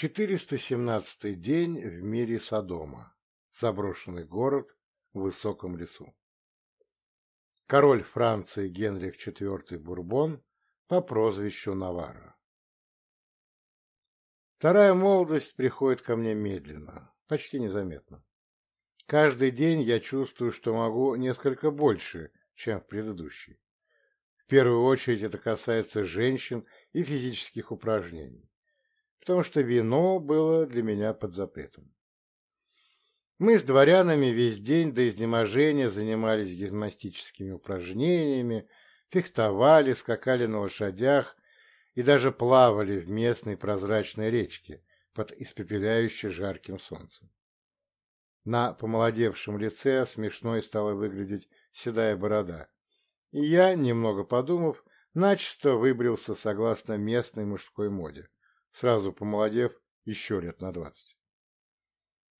417-й день в мире Содома. Заброшенный город в высоком лесу. Король Франции Генрих IV Бурбон по прозвищу Наварра. Вторая молодость приходит ко мне медленно, почти незаметно. Каждый день я чувствую, что могу несколько больше, чем в предыдущий. В первую очередь это касается женщин и физических упражнений, потому что вино было для меня под запретом. Мы с дворянами весь день до изнеможения занимались гимнастическими упражнениями, фехтовали, скакали на лошадях и даже плавали в местной прозрачной речке под испепеляюще жарким солнцем. На помолодевшем лице смешной стала выглядеть седая борода, и я, немного подумав, начисто выбрился согласно местной мужской моде, сразу помолодев еще лет на двадцать.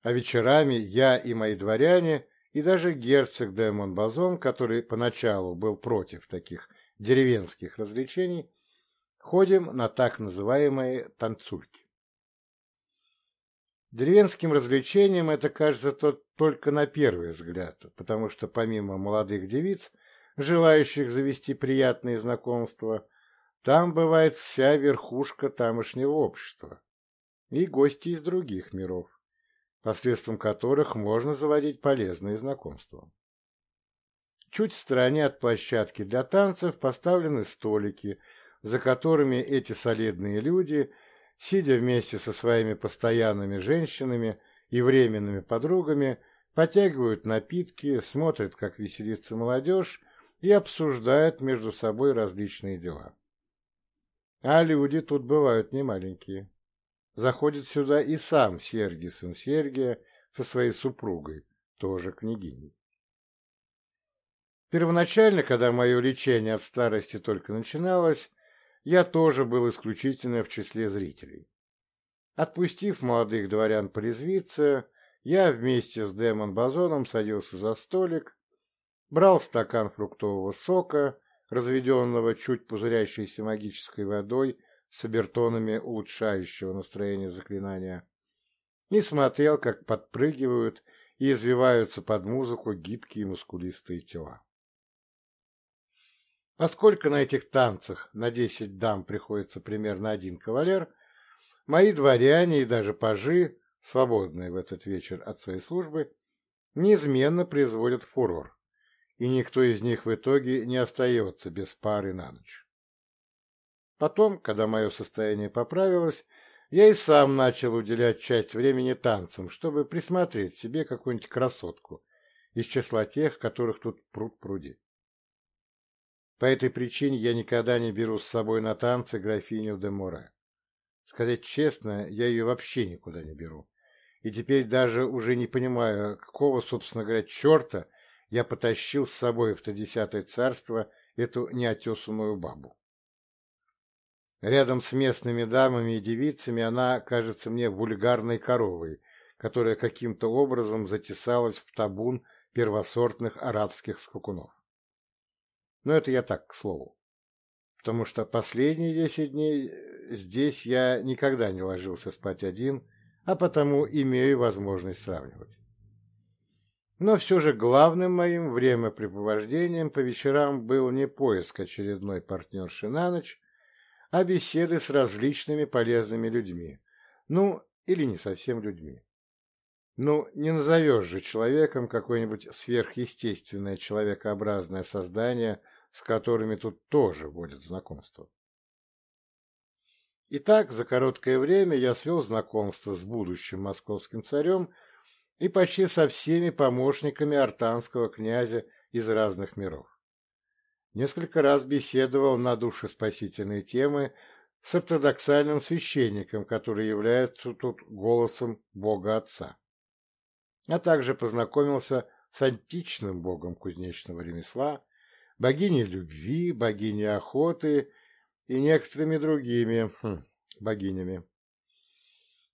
А вечерами я и мои дворяне, и даже герцог де Монбазон, который поначалу был против таких деревенских развлечений, ходим на так называемые танцульки. Деревенским развлечением это кажется тот только на первый взгляд, потому что помимо молодых девиц, желающих завести приятные знакомства, там бывает вся верхушка тамошнего общества и гости из других миров, посредством которых можно заводить полезные знакомства. Чуть в стороне от площадки для танцев поставлены столики, за которыми эти солидные люди – сидя вместе со своими постоянными женщинами и временными подругами, потягивают напитки, смотрят, как веселится молодежь, и обсуждают между собой различные дела. А люди тут бывают немаленькие. Заходит сюда и сам Сергий, сын Сергия, со своей супругой, тоже княгиней. Первоначально, когда мое лечение от старости только начиналось, я тоже был исключительно в числе зрителей. Отпустив молодых дворян порезвиться, я вместе с Дэмон Базоном садился за столик, брал стакан фруктового сока, разведенного чуть пузырящейся магической водой с обертонами улучшающего настроение заклинания, и смотрел, как подпрыгивают и извиваются под музыку гибкие мускулистые тела. Поскольку на этих танцах на десять дам приходится примерно один кавалер, мои дворяне и даже пажи, свободные в этот вечер от своей службы, неизменно производят фурор, и никто из них в итоге не остается без пары на ночь. Потом, когда мое состояние поправилось, я и сам начал уделять часть времени танцам, чтобы присмотреть себе какую-нибудь красотку из числа тех, которых тут пруд пруди. По этой причине я никогда не беру с собой на танцы графиню де Море. Сказать честно, я ее вообще никуда не беру. И теперь даже уже не понимаю, какого, собственно говоря, черта я потащил с собой в то десятое царство эту неотесанную бабу. Рядом с местными дамами и девицами она кажется мне вульгарной коровой, которая каким-то образом затесалась в табун первосортных арабских скакунов. Но это я так, к слову. Потому что последние десять дней здесь я никогда не ложился спать один, а потому имею возможность сравнивать. Но все же главным моим времяпрепровождением по вечерам был не поиск очередной партнерши на ночь, а беседы с различными полезными людьми, ну, или не совсем людьми. Ну, не назовешь же человеком какое-нибудь сверхъестественное человекообразное создание – с которыми тут тоже вводят знакомство. Итак, за короткое время я свел знакомство с будущим московским царем и почти со всеми помощниками артанского князя из разных миров. Несколько раз беседовал на душеспасительные темы с ортодоксальным священником, который является тут голосом Бога Отца, а также познакомился с античным богом кузнечного ремесла, богиней любви, богиней охоты и некоторыми другими хм, богинями.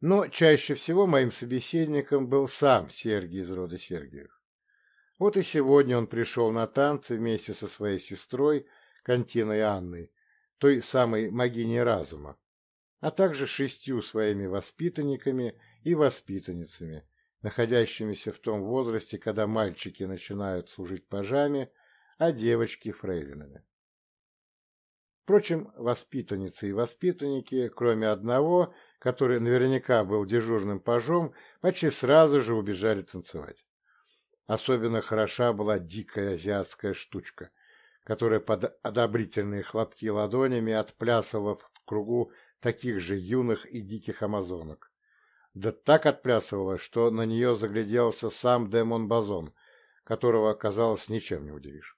Но чаще всего моим собеседником был сам Сергий из рода Сергиев. Вот и сегодня он пришел на танцы вместе со своей сестрой, Кантиной Анной, той самой могиней разума, а также шестью своими воспитанниками и воспитанницами, находящимися в том возрасте, когда мальчики начинают служить пажами, а девочки – фрейлинами. Впрочем, воспитанницы и воспитанники, кроме одного, который наверняка был дежурным пажом, почти сразу же убежали танцевать. Особенно хороша была дикая азиатская штучка, которая под одобрительные хлопки ладонями отплясывала в кругу таких же юных и диких амазонок. Да так отплясывала, что на нее загляделся сам Демон Базон, которого, казалось, ничем не удивишь.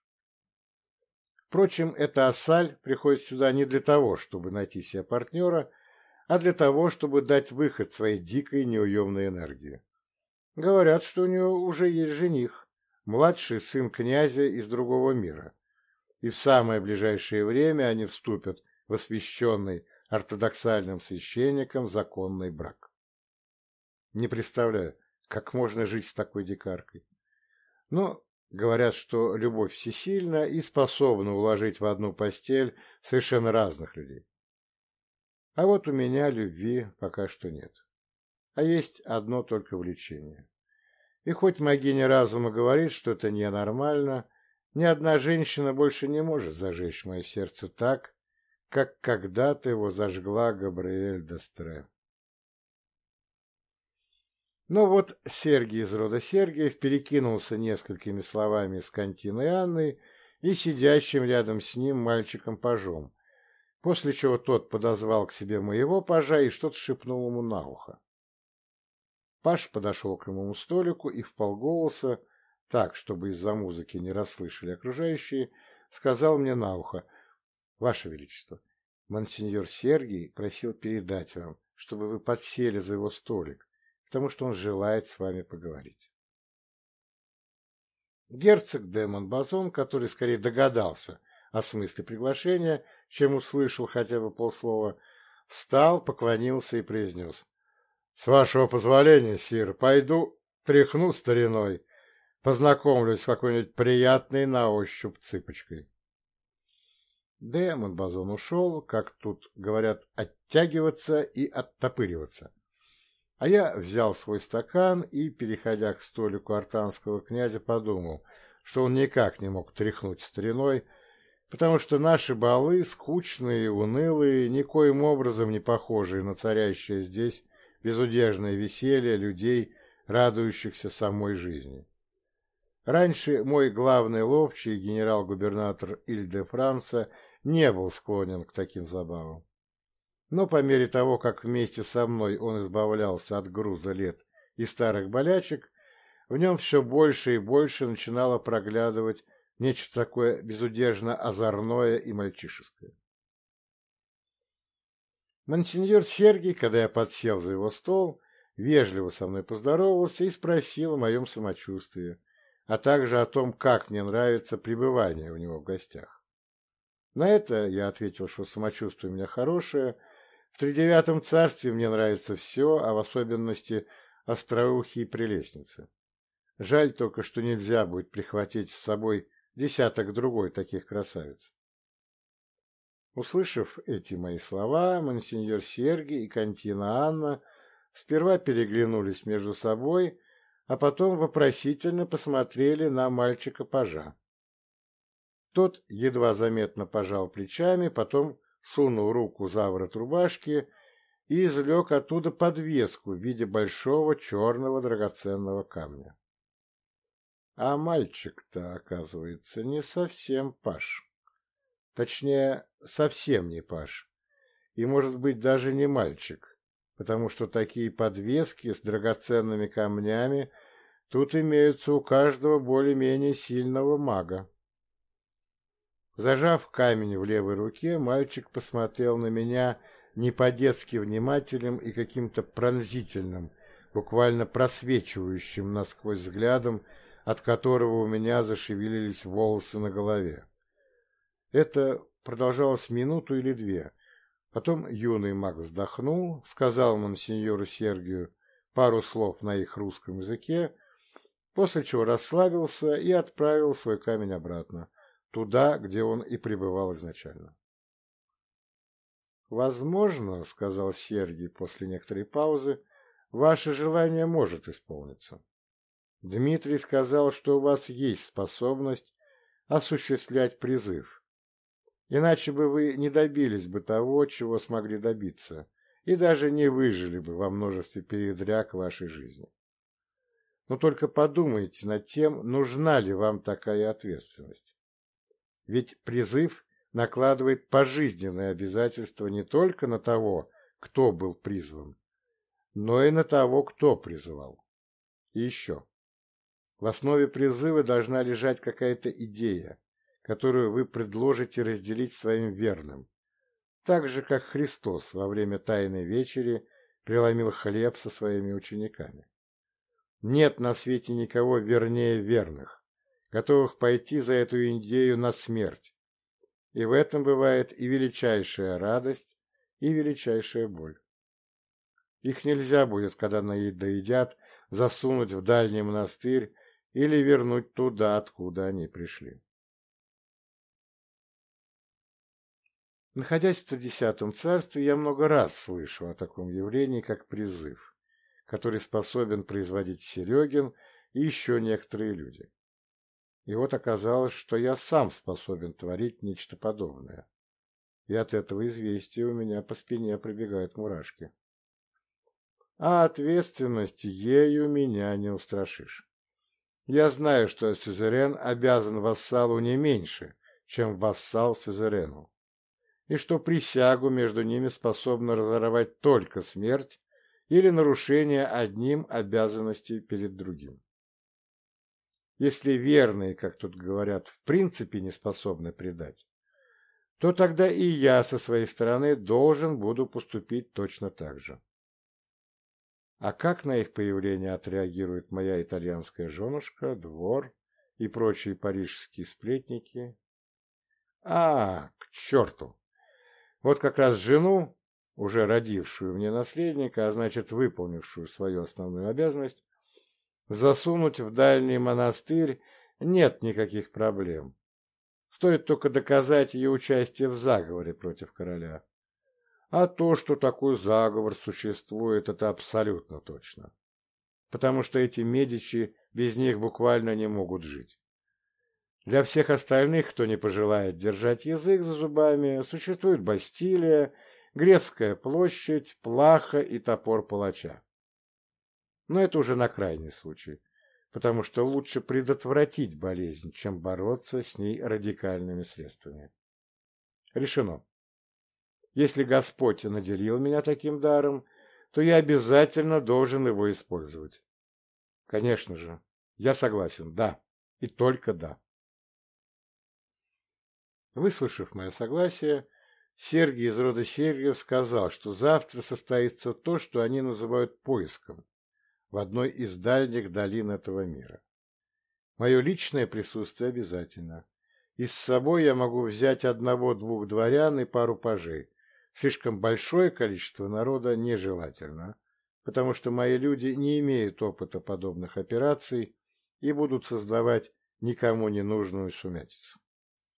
Впрочем, эта Ассаль приходит сюда не для того, чтобы найти себе партнера, а для того, чтобы дать выход своей дикой неуемной энергии. Говорят, что у нее уже есть жених, младший сын князя из другого мира, и в самое ближайшее время они вступят в освященный ортодоксальным священником законный брак. Не представляю, как можно жить с такой дикаркой. Но Говорят, что любовь всесильна и способна уложить в одну постель совершенно разных людей. А вот у меня любви пока что нет. А есть одно только влечение. И хоть могиня разума говорит, что это ненормально, ни одна женщина больше не может зажечь мое сердце так, как когда-то его зажгла Габриэль Дестре. Но вот Сергий из рода Сергиев перекинулся несколькими словами с Кантиной Анной и сидящим рядом с ним мальчиком-пажом, после чего тот подозвал к себе моего пажа и что-то шепнул ему на ухо. Паш подошел к моему столику и вполголоса, так, чтобы из-за музыки не расслышали окружающие, сказал мне на ухо, «Ваше Величество, монсеньор Сергий просил передать вам, чтобы вы подсели за его столик, потому что он желает с вами поговорить. Герцог Демон Базон, который скорее догадался о смысле приглашения, чем услышал хотя бы полслова, встал, поклонился и произнес. — С вашего позволения, сир, пойду тряхну стариной, познакомлюсь с какой-нибудь приятной на ощупь цыпочкой. Демон Базон ушел, как тут говорят, оттягиваться и оттопыриваться. А я взял свой стакан и, переходя к столику артанского князя, подумал, что он никак не мог тряхнуть стариной, потому что наши балы, скучные унылые, никоим образом не похожие на царящее здесь безудержное веселье людей, радующихся самой жизни. Раньше мой главный ловчий, генерал-губернатор Иль-де-Франса, не был склонен к таким забавам. Но по мере того, как вместе со мной он избавлялся от груза лет и старых болячек, в нем все больше и больше начинало проглядывать нечто такое безудержно озорное и мальчишеское. Монсеньор Сергий, когда я подсел за его стол, вежливо со мной поздоровался и спросил о моем самочувствии, а также о том, как мне нравится пребывание у него в гостях. На это я ответил, что самочувствие у меня хорошее, в тридевятом царстве мне нравится все, а в особенности остроухие прелестницы. Жаль только, что нельзя будет прихватить с собой десяток другой таких красавиц. Услышав эти мои слова, монсеньор Сергий и Кантина Анна сперва переглянулись между собой, а потом вопросительно посмотрели на мальчика-пажа. Тот едва заметно пожал плечами, потом сунул руку за ворот рубашки и извлек оттуда подвеску в виде большого черного драгоценного камня. А мальчик-то, оказывается, не совсем паш. Точнее, совсем не паш. И, может быть, даже не мальчик, потому что такие подвески с драгоценными камнями тут имеются у каждого более-менее сильного мага. Зажав камень в левой руке, мальчик посмотрел на меня не по-детски внимательным и каким-то пронзительным, буквально просвечивающим насквозь взглядом, от которого у меня зашевелились волосы на голове. Это продолжалось минуту или две. Потом юный маг вздохнул, сказал монсеньору Сергию пару слов на их русском языке, после чего расслабился и отправил свой камень обратно туда, где он и пребывал изначально. Возможно, — сказал Сергий после некоторой паузы, — ваше желание может исполниться. Дмитрий сказал, что у вас есть способность осуществлять призыв. Иначе бы вы не добились бы того, чего смогли добиться, и даже не выжили бы во множестве передряг вашей жизни. Но только подумайте над тем, нужна ли вам такая ответственность. Ведь призыв накладывает пожизненные обязательства не только на того, кто был призван, но и на того, кто призывал. И еще. В основе призыва должна лежать какая-то идея, которую вы предложите разделить своим верным, так же, как Христос во время Тайной Вечери преломил хлеб со своими учениками. Нет на свете никого вернее верных, готовых пойти за эту идею на смерть, и в этом бывает и величайшая радость, и величайшая боль. Их нельзя будет, когда доедят, засунуть в дальний монастырь или вернуть туда, откуда они пришли. Находясь в Тридесятом царстве, я много раз слышал о таком явлении, как призыв, который способен производить Серегин и еще некоторые люди. И вот оказалось, что я сам способен творить нечто подобное. И от этого известия у меня по спине пробегают мурашки. А ответственность ею меня не устрашишь. Я знаю, что сюзерен обязан вассалу не меньше, чем вассал сюзерену, и что присягу между ними способна разорвать только смерть или нарушение одним обязанностей перед другим. Если верные, как тут говорят, в принципе не способны предать, то тогда и я со своей стороны должен буду поступить точно так же. А как на их появление отреагирует моя итальянская женушка, двор и прочие парижские сплетники? А, к черту! Вот как раз жену, уже родившую мне наследника, а значит выполнившую свою основную обязанность, Засунуть в дальний монастырь нет никаких проблем. Стоит только доказать ее участие в заговоре против короля. А то, что такой заговор существует, это абсолютно точно. Потому что эти медичи без них буквально не могут жить. Для всех остальных, кто не пожелает держать язык за зубами, существует Бастилия, Грецкая площадь, Плаха и топор палача. Но это уже на крайний случай, потому что лучше предотвратить болезнь, чем бороться с ней радикальными средствами. Решено. Если Господь наделил меня таким даром, то я обязательно должен его использовать. Конечно же, я согласен, да, и только да. Выслушав мое согласие, Сергий из рода Сергиев сказал, что завтра состоится то, что они называют поиском, в одной из дальних долин этого мира. Мое личное присутствие обязательно. И с собой я могу взять одного-двух дворян и пару пажей. Слишком большое количество народа нежелательно, потому что мои люди не имеют опыта подобных операций и будут создавать никому не нужную сумятицу.